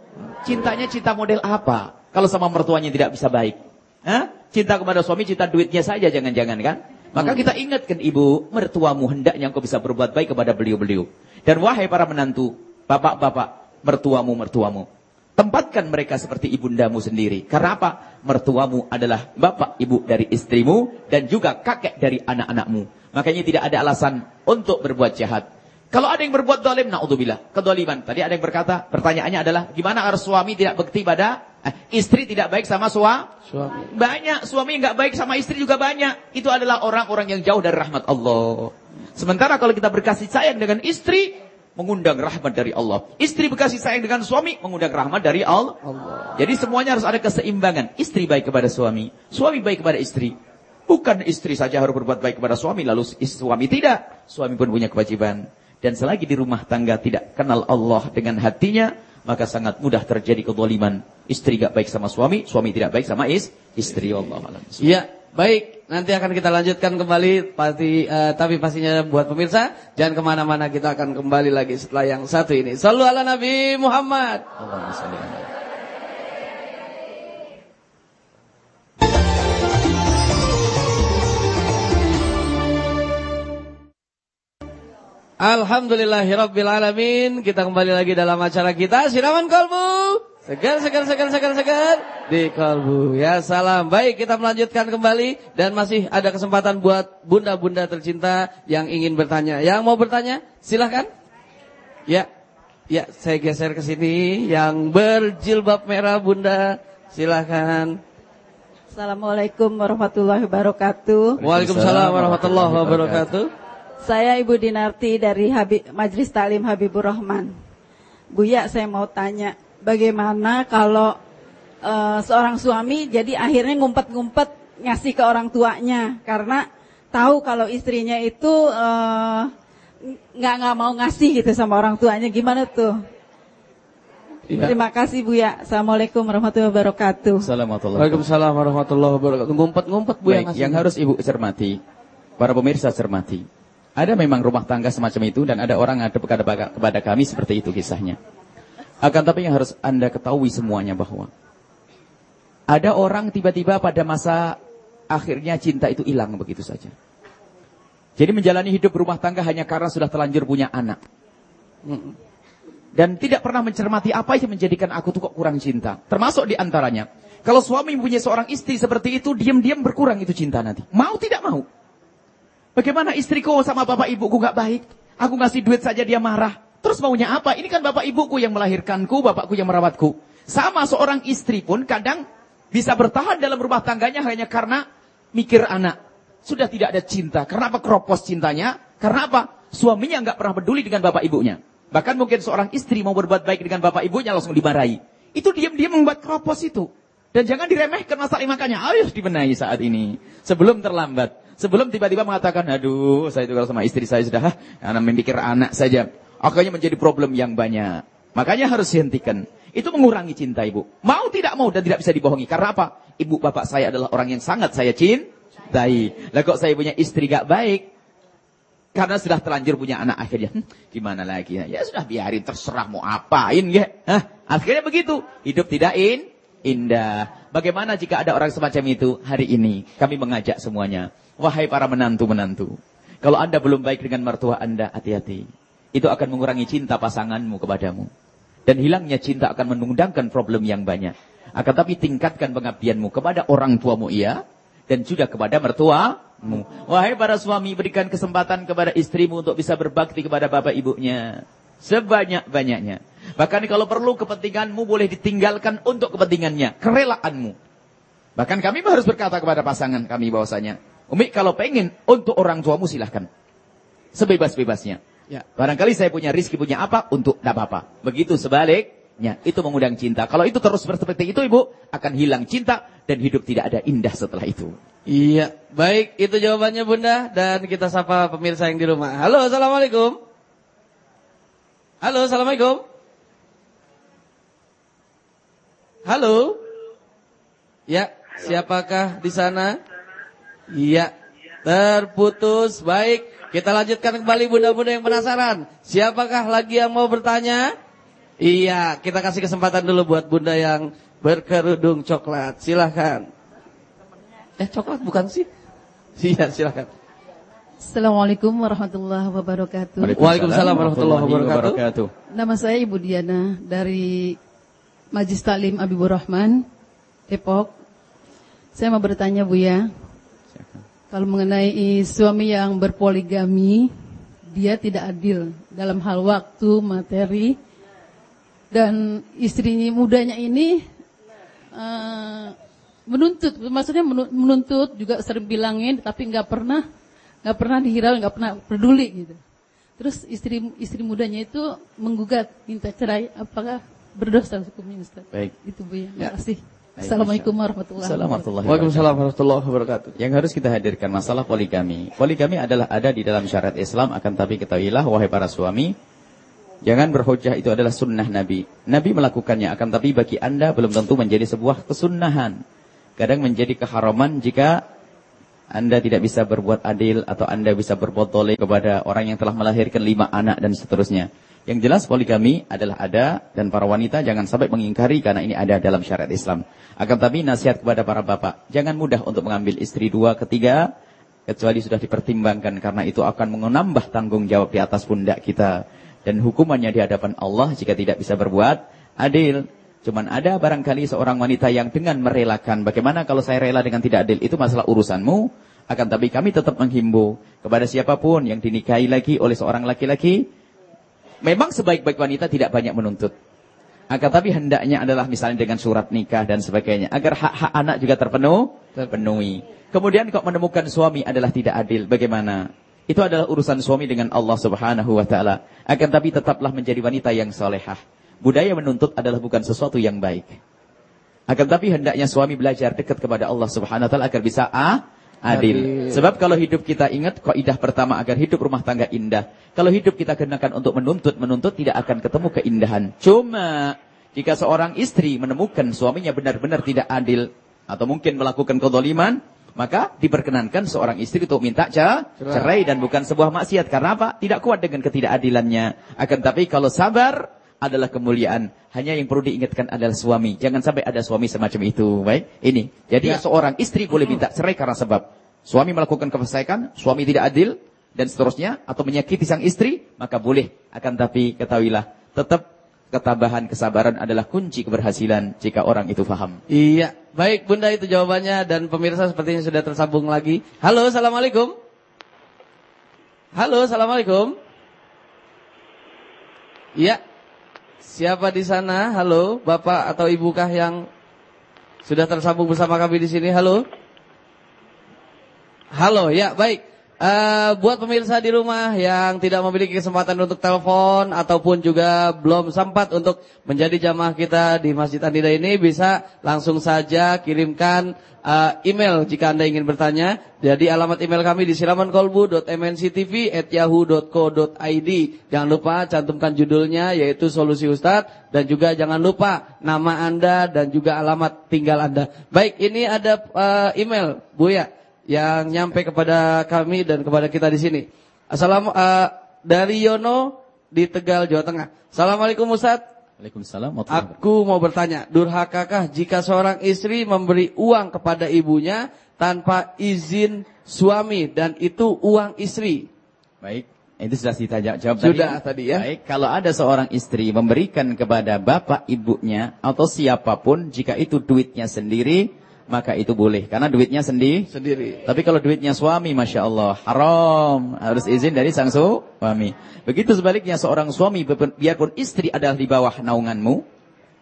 Cintanya cinta model apa? Kalau sama mertuanya tidak bisa baik. Hah? Cinta kepada suami, cinta duitnya saja jangan-jangan kan? Maka hmm. kita ingatkan ibu, mertuamu hendaknya engkau bisa berbuat baik kepada beliau-beliau. Dan wahai para menantu, bapak-bapak, mertuamu, mertuamu. Tempatkan mereka seperti ibundamu sendiri. Karena apa? Mertuamu adalah bapak ibu dari istrimu dan juga kakek dari anak-anakmu. Makanya tidak ada alasan untuk berbuat jahat. Kalau ada yang berbuat dolim, na'udzubillah. Kedoliman. Tadi ada yang berkata, pertanyaannya adalah, gimana agar suami tidak bekti pada Eh, istri tidak baik sama sua? suami. Banyak suami nggak baik sama istri juga banyak. Itu adalah orang-orang yang jauh dari rahmat Allah. Sementara kalau kita berkasih sayang dengan istri, mengundang rahmat dari Allah. Istri berkasih sayang dengan suami, mengundang rahmat dari Allah. Allah. Jadi semuanya harus ada keseimbangan. Istri baik kepada suami, suami baik kepada istri. Bukan istri saja harus berbuat baik kepada suami, lalu suami tidak. Suami pun punya kewajiban. Dan selagi di rumah tangga tidak kenal Allah dengan hatinya, maka sangat mudah terjadi kezaliman. Istri gak baik sama suami, suami tidak baik sama is, istri. Allah Iya, baik. Nanti akan kita lanjutkan kembali, pasti, uh, tapi pastinya buat pemirsa, jangan ke mana-mana kita akan kembali lagi setelah yang satu ini. Sallu ala Nabi Muhammad. Allahumma Kita kembali lagi dalam acara kita Siraman Kolbu Segar, segar, segar, segar, segar. Di Kolbu Ya salam. Baik kita melanjutkan kembali. Dan masih ada kesempatan buat bunda-bunda tercinta Yang ingin bertanya. Yang mau bertanya silahkan Ya Ya saya geser ke sini. Yang berjilbab merah bunda Silahkan Assalamualaikum warahmatullahi wabarakatuh. Waalaikumsalam warahmatullahi wabarakatuh. saya Ibu Dinarti dari Habib, Majelis Taklim Habibur Rahman. Buya, saya mau tanya, bagaimana kalau uh, seorang suami jadi akhirnya ngumpet-ngumpet ngasih ke orang tuanya karena tahu kalau istrinya itu nggak uh, nggak mau ngasih gitu sama orang tuanya, gimana tuh? Iya. Terima kasih Bu ya. Assalamualaikum warahmatullahi wabarakatuh. Assalamualaikum. Waalaikumsalam warahmatullahi wabarakatuh. Ngumpet-ngumpet Bu yang Baik, ngasih. yang harus ibu cermati, para pemirsa cermati. Ada memang rumah tangga semacam itu dan ada orang ada kepada, kepada kami seperti itu kisahnya. Akan tapi yang harus anda ketahui semuanya bahwa ada orang tiba-tiba pada masa akhirnya cinta itu hilang begitu saja. Jadi menjalani hidup rumah tangga hanya karena sudah terlanjur punya anak. Dan tidak pernah mencermati apa yang menjadikan aku tuh kok kurang cinta. Termasuk di antaranya. Kalau suami mempunyai seorang istri seperti itu, diam-diam berkurang itu cinta nanti. Mau tidak mau. Bagaimana istriku sama bapak ibuku gak baik? Aku ngasih duit saja dia marah. Terus maunya apa? Ini kan bapak ibuku yang melahirkanku, bapakku yang merawatku. Sama seorang istri pun kadang bisa bertahan dalam rumah tangganya hanya karena mikir anak. Sudah tidak ada cinta. Karena apa keropos cintanya? Karena apa? Suaminya nggak pernah peduli dengan bapak ibunya. Bahkan mungkin seorang istri mau berbuat baik dengan bapak ibunya langsung dimarahi. Itu diam-diam membuat keropos itu. Dan jangan diremehkan masalah makanya harus dibenahi saat ini. Sebelum terlambat. Sebelum tiba-tiba mengatakan, aduh saya itu sama istri saya sudah, hah, karena memikir anak saja. Akhirnya menjadi problem yang banyak. Makanya harus dihentikan. Itu mengurangi cinta ibu. Mau tidak mau dan tidak bisa dibohongi. Karena apa? Ibu bapak saya adalah orang yang sangat saya cintai. Lah kok saya punya istri gak baik? Karena sudah terlanjur punya anak akhirnya. Hm, gimana lagi ya? Ya sudah biarin terserah mau apain ya. Hah? Akhirnya begitu. Hidup tidak in, indah. Bagaimana jika ada orang semacam itu hari ini? Kami mengajak semuanya. Wahai para menantu-menantu. Kalau anda belum baik dengan mertua anda, hati-hati. Itu akan mengurangi cinta pasanganmu kepadamu. Dan hilangnya cinta akan mengundangkan problem yang banyak. Akan tapi tingkatkan pengabdianmu kepada orang tuamu iya. Dan juga kepada mertuamu. Wahai para suami, berikan kesempatan kepada istrimu untuk bisa berbakti kepada bapak ibunya. Sebanyak-banyaknya. Bahkan kalau perlu kepentinganmu boleh ditinggalkan untuk kepentingannya. Kerelaanmu. Bahkan kami harus berkata kepada pasangan kami bahwasanya. Umi kalau pengen untuk orang tuamu silahkan. Sebebas-bebasnya. Ya. Barangkali saya punya rizki, punya apa, untuk tidak apa-apa. Begitu sebaliknya, itu mengundang cinta. Kalau itu terus seperti itu ibu, akan hilang cinta dan hidup tidak ada indah setelah itu. Iya, baik itu jawabannya Bunda dan kita sapa pemirsa yang di rumah. Halo, Assalamualaikum. Halo, Assalamualaikum. Halo. Ya, siapakah di sana? Iya, terputus. Baik, kita lanjutkan kembali bunda-bunda yang penasaran. Siapakah lagi yang mau bertanya? Iya, kita kasih kesempatan dulu buat bunda yang berkerudung coklat. Silahkan. Eh, coklat bukan sih? Iya, silahkan. Assalamualaikum warahmatullahi wabarakatuh. Waalaikumsalam warahmatullahi wabarakatuh. Nama saya Ibu Diana dari Majlis Taklim Abibur Rahman, Depok. Saya mau bertanya Bu ya, kalau mengenai suami yang berpoligami, dia tidak adil dalam hal waktu, materi, dan istrinya mudanya ini eh, menuntut, maksudnya menu- menuntut juga sering bilangin, tapi nggak pernah nggak pernah dihirau, nggak pernah peduli gitu. Terus istri istri mudanya itu menggugat minta cerai, apakah berdosa hukumnya Ustaz? Baik. Itu Bu ya. Ya. Terima kasih. Assalamualaikum warahmatullahi wabarakatuh. Waalaikumsalam warahmatullahi wabarakatuh. Yang harus kita hadirkan masalah poligami. Poligami adalah ada di dalam syariat Islam, akan tapi ketahuilah wahai para suami, jangan berhujah itu adalah sunnah Nabi. Nabi melakukannya, akan tapi bagi anda belum tentu menjadi sebuah kesunnahan. Kadang menjadi keharaman jika anda tidak bisa berbuat adil atau anda bisa berbuat toleh kepada orang yang telah melahirkan lima anak dan seterusnya. Yang jelas poligami adalah ada dan para wanita jangan sampai mengingkari karena ini ada dalam syariat Islam. Akan tapi nasihat kepada para bapak, jangan mudah untuk mengambil istri dua, ketiga, kecuali sudah dipertimbangkan karena itu akan menambah tanggung jawab di atas pundak kita. Dan hukumannya di hadapan Allah jika tidak bisa berbuat adil. Cuman ada barangkali seorang wanita yang dengan merelakan, bagaimana kalau saya rela dengan tidak adil, itu masalah urusanmu. Akan tapi kami tetap menghimbau kepada siapa pun yang dinikahi lagi oleh seorang laki-laki, Memang sebaik-baik wanita tidak banyak menuntut. Akan tapi hendaknya adalah misalnya dengan surat nikah dan sebagainya. Agar hak-hak anak juga terpenuh, terpenuhi. Kemudian kok menemukan suami adalah tidak adil. Bagaimana? Itu adalah urusan suami dengan Allah subhanahu wa ta'ala. Akan tapi tetaplah menjadi wanita yang solehah. Budaya menuntut adalah bukan sesuatu yang baik. Akan tapi hendaknya suami belajar dekat kepada Allah subhanahu wa ta'ala agar bisa ah, adil. Sebab kalau hidup kita ingat kaidah pertama agar hidup rumah tangga indah. Kalau hidup kita kenakan untuk menuntut, menuntut tidak akan ketemu keindahan. Cuma Jika seorang istri menemukan suaminya benar-benar tidak adil atau mungkin melakukan kedoliman, maka diperkenankan seorang istri untuk minta cerai dan bukan sebuah maksiat. Karena apa? Tidak kuat dengan ketidakadilannya. Akan tapi kalau sabar adalah kemuliaan. Hanya yang perlu diingatkan adalah suami. Jangan sampai ada suami semacam itu. Baik, ini. Jadi ya. seorang istri boleh minta cerai karena sebab suami melakukan kefasikan, suami tidak adil dan seterusnya atau menyakiti sang istri, maka boleh. Akan tapi ketahuilah, tetap ketabahan, kesabaran adalah kunci keberhasilan jika orang itu faham. Iya, baik Bunda itu jawabannya dan pemirsa sepertinya sudah tersambung lagi. Halo, Assalamualaikum. Halo, Assalamualaikum. Iya, siapa di sana? Halo, Bapak atau Ibu kah yang sudah tersambung bersama kami di sini? Halo. Halo, ya baik. Uh, buat pemirsa di rumah yang tidak memiliki kesempatan untuk telepon ataupun juga belum sempat untuk menjadi jamaah kita di Masjid Andida ini bisa langsung saja kirimkan uh, email jika Anda ingin bertanya. Jadi alamat email kami di silamankolbu.mnctv@yahoo.co.id. Jangan lupa cantumkan judulnya yaitu Solusi Ustadz dan juga jangan lupa nama Anda dan juga alamat tinggal Anda. Baik, ini ada uh, email Bu ya yang nyampe kepada kami dan kepada kita di sini. Assalamualaikum uh, dari Yono di Tegal, Jawa Tengah. Assalamualaikum Ustaz. Waalaikumsalam. Aku mau bertanya, durhakakah jika seorang istri memberi uang kepada ibunya tanpa izin suami dan itu uang istri? Baik, itu sudah kita jawab tadi. Sudah tadi ya. Baik, kalau ada seorang istri memberikan kepada bapak ibunya atau siapa pun jika itu duitnya sendiri maka itu boleh karena duitnya sendi sendiri. Tapi kalau duitnya suami, masya Allah haram harus izin dari sang suami. Begitu sebaliknya seorang suami biarpun istri adalah di bawah naunganmu,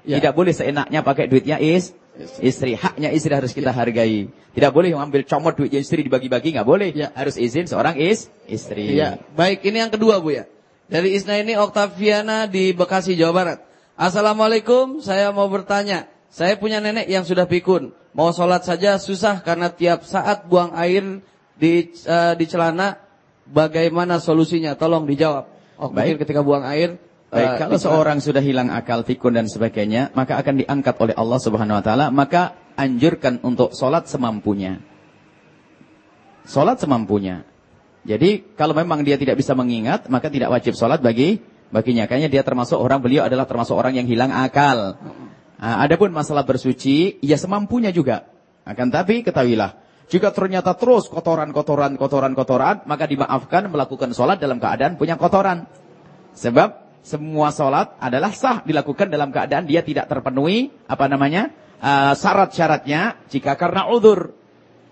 ya. tidak boleh seenaknya pakai duitnya is istri. Haknya istri harus kita hargai. Tidak boleh mengambil comot duitnya istri dibagi-bagi, nggak boleh. Ya. Harus izin seorang is istri. Ya. Baik, ini yang kedua Bu ya. Dari Isna ini Oktaviana di Bekasi, Jawa Barat. Assalamualaikum, saya mau bertanya. Saya punya nenek yang sudah pikun. Mau sholat saja susah karena tiap saat buang air di uh, di celana. Bagaimana solusinya? Tolong dijawab. Oh, Baik. ketika buang air. Baik, uh, kalau seorang sudah hilang akal, fikun dan sebagainya, maka akan diangkat oleh Allah Subhanahu Wa Taala. Maka anjurkan untuk sholat semampunya. Sholat semampunya. Jadi kalau memang dia tidak bisa mengingat, maka tidak wajib sholat bagi baginya. Kayaknya dia termasuk orang beliau adalah termasuk orang yang hilang akal. Nah, adapun masalah bersuci, ya semampunya juga. Akan tapi ketahuilah, jika ternyata terus kotoran, kotoran, kotoran, kotoran, maka dimaafkan melakukan sholat dalam keadaan punya kotoran. Sebab semua sholat adalah sah dilakukan dalam keadaan dia tidak terpenuhi apa namanya uh, syarat-syaratnya jika karena udur.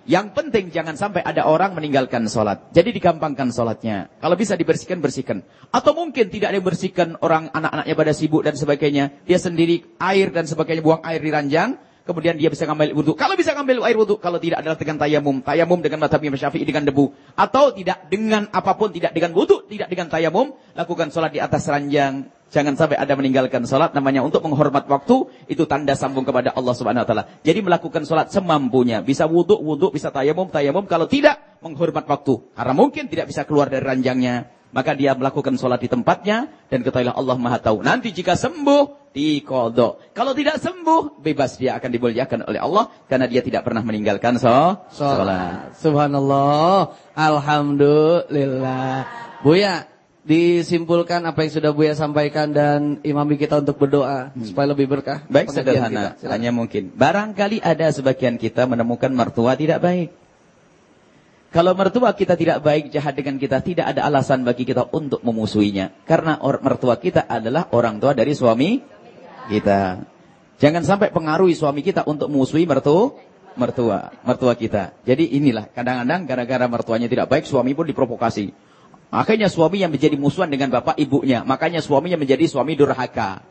Yang penting jangan sampai ada orang meninggalkan sholat. Jadi digampangkan sholatnya. Kalau bisa dibersihkan, bersihkan. Atau mungkin tidak ada bersihkan orang anak-anaknya pada sibuk dan sebagainya. Dia sendiri air dan sebagainya, buang air di ranjang. Kemudian dia bisa ngambil wudhu. Kalau bisa ngambil air wudhu, kalau tidak adalah dengan tayamum. Tayamum dengan mata Imam Syafi'i dengan debu. Atau tidak dengan apa pun, tidak dengan wudhu, tidak dengan tayamum. Lakukan sholat di atas ranjang. Jangan sampai ada meninggalkan sholat namanya untuk menghormat waktu itu tanda sambung kepada Allah Subhanahu Wa Taala. Jadi melakukan sholat semampunya, bisa wudhu, wudhu, bisa tayamum, tayamum. Kalau tidak menghormat waktu, karena mungkin tidak bisa keluar dari ranjangnya, maka dia melakukan sholat di tempatnya dan ketahuilah Allah Maha Tahu. Nanti jika sembuh dikodok. Kalau tidak sembuh, bebas dia akan dimuliakan oleh Allah karena dia tidak pernah meninggalkan sholat. Subhanallah, Alhamdulillah. Buya, disimpulkan apa yang sudah Buya sampaikan dan imami kita untuk berdoa hmm. supaya lebih berkah. Baik sederhana, hanya mungkin. Barangkali ada sebagian kita menemukan mertua tidak baik. Kalau mertua kita tidak baik, jahat dengan kita, tidak ada alasan bagi kita untuk memusuhinya. Karena mertua kita adalah orang tua dari suami kita. Jangan sampai pengaruhi suami kita untuk memusuhi mertua, mertua, mertua kita. Jadi inilah, kadang-kadang gara-gara mertuanya tidak baik, suami pun diprovokasi. Makanya suami yang menjadi musuhan dengan bapak ibunya. Makanya suaminya menjadi suami durhaka.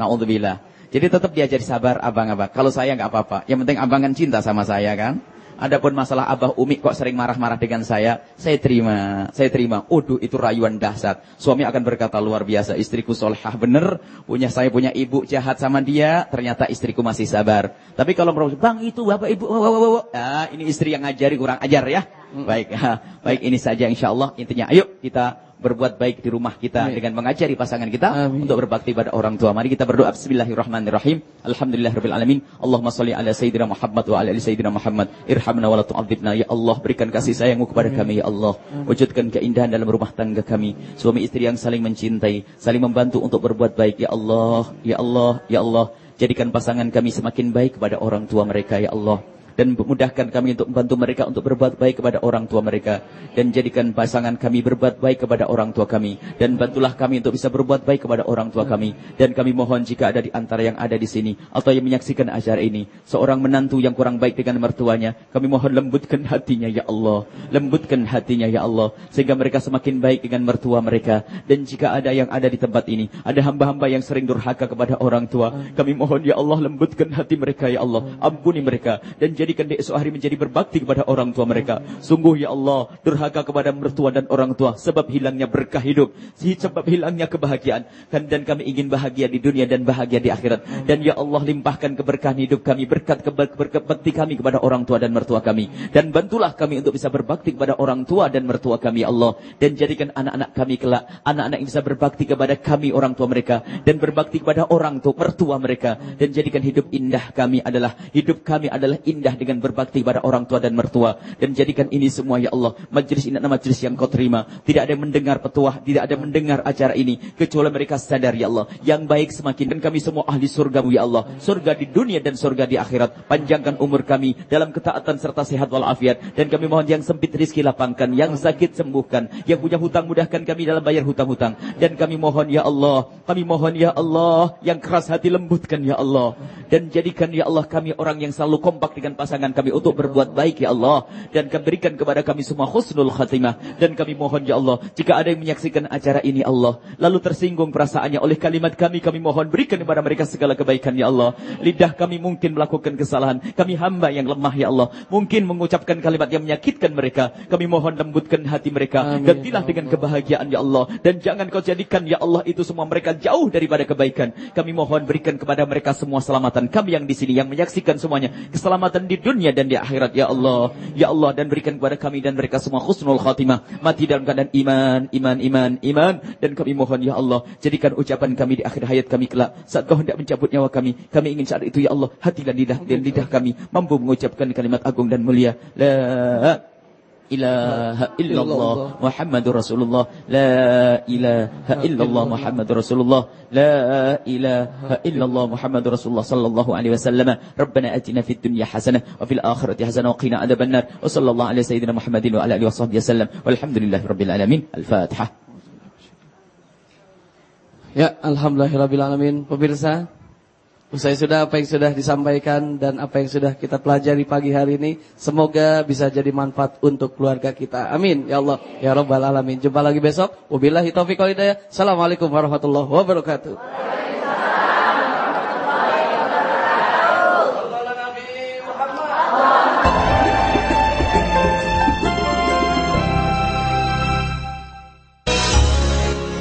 Na'udzubillah. Jadi tetap diajari sabar abang-abang. Kalau saya nggak apa-apa. Yang penting abang kan cinta sama saya kan. Adapun masalah Abah Umi kok sering marah-marah dengan saya, saya terima, saya terima. Uduh itu rayuan dahsyat. Suami akan berkata luar biasa, istriku solehah bener, punya saya punya ibu jahat sama dia, ternyata istriku masih sabar. Tapi kalau merasa, bang itu bapak ibu, wah, wah, wah, ah, ini istri yang ngajari kurang ajar ya. Hmm. Baik, baik ini saja insya Allah intinya. Ayo kita berbuat baik di rumah kita Amin. dengan mengajari pasangan kita Amin. untuk berbakti pada orang tua. Mari kita berdoa bismillahirrahmanirrahim. Alhamdulillahirabbil alamin. Allahumma shalli ala sayyidina Muhammad wa ala ali sayyidina Muhammad. Irhamna wa la tu'adzibna ya Allah. Berikan kasih sayangmu kepada kami ya Allah. Wujudkan keindahan dalam rumah tangga kami. Suami istri yang saling mencintai, saling membantu untuk berbuat baik ya Allah. Ya Allah, ya Allah. Jadikan pasangan kami semakin baik kepada orang tua mereka ya Allah dan mudahkan kami untuk membantu mereka untuk berbuat baik kepada orang tua mereka. Dan jadikan pasangan kami berbuat baik kepada orang tua kami. Dan bantulah kami untuk bisa berbuat baik kepada orang tua kami. Dan kami mohon jika ada di antara yang ada di sini atau yang menyaksikan acara ini seorang menantu yang kurang baik dengan mertuanya kami mohon lembutkan hatinya ya Allah. Lembutkan hatinya ya Allah sehingga mereka semakin baik dengan mertua mereka. Dan jika ada yang ada di tempat ini ada hamba-hamba yang sering durhaka kepada orang tua kami mohon ya Allah lembutkan hati mereka ya Allah. Ampuni mereka. Dan jadikan di esok hari menjadi berbakti kepada orang tua mereka. Sungguh ya Allah, durhaka kepada mertua dan orang tua sebab hilangnya berkah hidup, sebab hilangnya kebahagiaan. Dan, dan kami ingin bahagia di dunia dan bahagia di akhirat. Dan ya Allah limpahkan keberkahan hidup kami, berkat berbakti kami kepada orang tua dan mertua kami. Dan bantulah kami untuk bisa berbakti kepada orang tua dan mertua kami ya Allah. Dan jadikan anak-anak kami kelak, anak-anak yang bisa berbakti kepada kami orang tua mereka. Dan berbakti kepada orang tua, mertua mereka. Dan jadikan hidup indah kami adalah, hidup kami adalah indah dengan berbakti pada orang tua dan mertua. Dan jadikan ini semua ya Allah majlis ini adalah majlis yang kau terima. Tidak ada mendengar petuah tidak ada mendengar acara ini kecuali mereka sadar ya Allah yang baik semakin. Dan kami semua ahli surga ya Allah surga di dunia dan surga di akhirat. Panjangkan umur kami dalam ketaatan serta sehat walafiat. Dan kami mohon yang sempit rizki lapangkan yang sakit sembuhkan. Yang punya hutang mudahkan kami dalam bayar hutang-hutang. Dan kami mohon ya Allah kami mohon ya Allah yang keras hati lembutkan ya Allah. Dan jadikan ya Allah kami orang yang selalu kompak dengan pasangan kami untuk berbuat baik ya Allah. Dan kami berikan kepada kami semua husnul khatimah. Dan kami mohon ya Allah jika ada yang menyaksikan acara ini Allah lalu tersinggung perasaannya oleh kalimat kami kami mohon berikan kepada mereka segala kebaikan ya Allah. Lidah kami mungkin melakukan kesalahan. Kami hamba yang lemah ya Allah. Mungkin mengucapkan kalimat yang menyakitkan mereka. Kami mohon lembutkan hati mereka. Amin. gantilah dengan kebahagiaan ya Allah. Dan jangan kau jadikan ya Allah itu semua mereka jauh daripada kebaikan. Kami mohon berikan kepada mereka semua selamatan. Kami yang di sini yang menyaksikan semuanya. Keselamatan di dunia dan di akhirat ya Allah. Ya Allah dan berikan kepada kami dan mereka semua husnul khatimah. Mati dalam keadaan iman iman iman iman. Dan kami mohon ya Allah jadikan ucapan kami di akhir hayat kami kelak. Saat kau hendak mencabut nyawa kami kami ingin saat itu ya Allah hati dan lidah dan lidah kami mampu mengucapkan kalimat agung dan mulia. La ilaha illallah Muhammadur Rasulullah la ilaha illallah Muhammadur Rasulullah la ilaha illallah Muhammadur Rasulullah sallallahu alaihi wasallam Rabbana atina fid dunya hasanah wa fil akhirati hasanah wa qina adzabannar wa sallallahu ala sayyidina Muhammadin wa ala alihi washabbihi wasallam walhamdulillahi rabbil alamin al-fatihah Ya, alhamdulillahirabbil Pemirsa, usai sudah apa yang sudah disampaikan dan apa yang sudah kita pelajari pagi hari ini, semoga bisa jadi manfaat untuk keluarga kita. Amin ya Allah ya rabbal alamin. Jumpa lagi besok. Wabillahi taufiq wal. Assalamualaikum warahmatullahi wabarakatuh.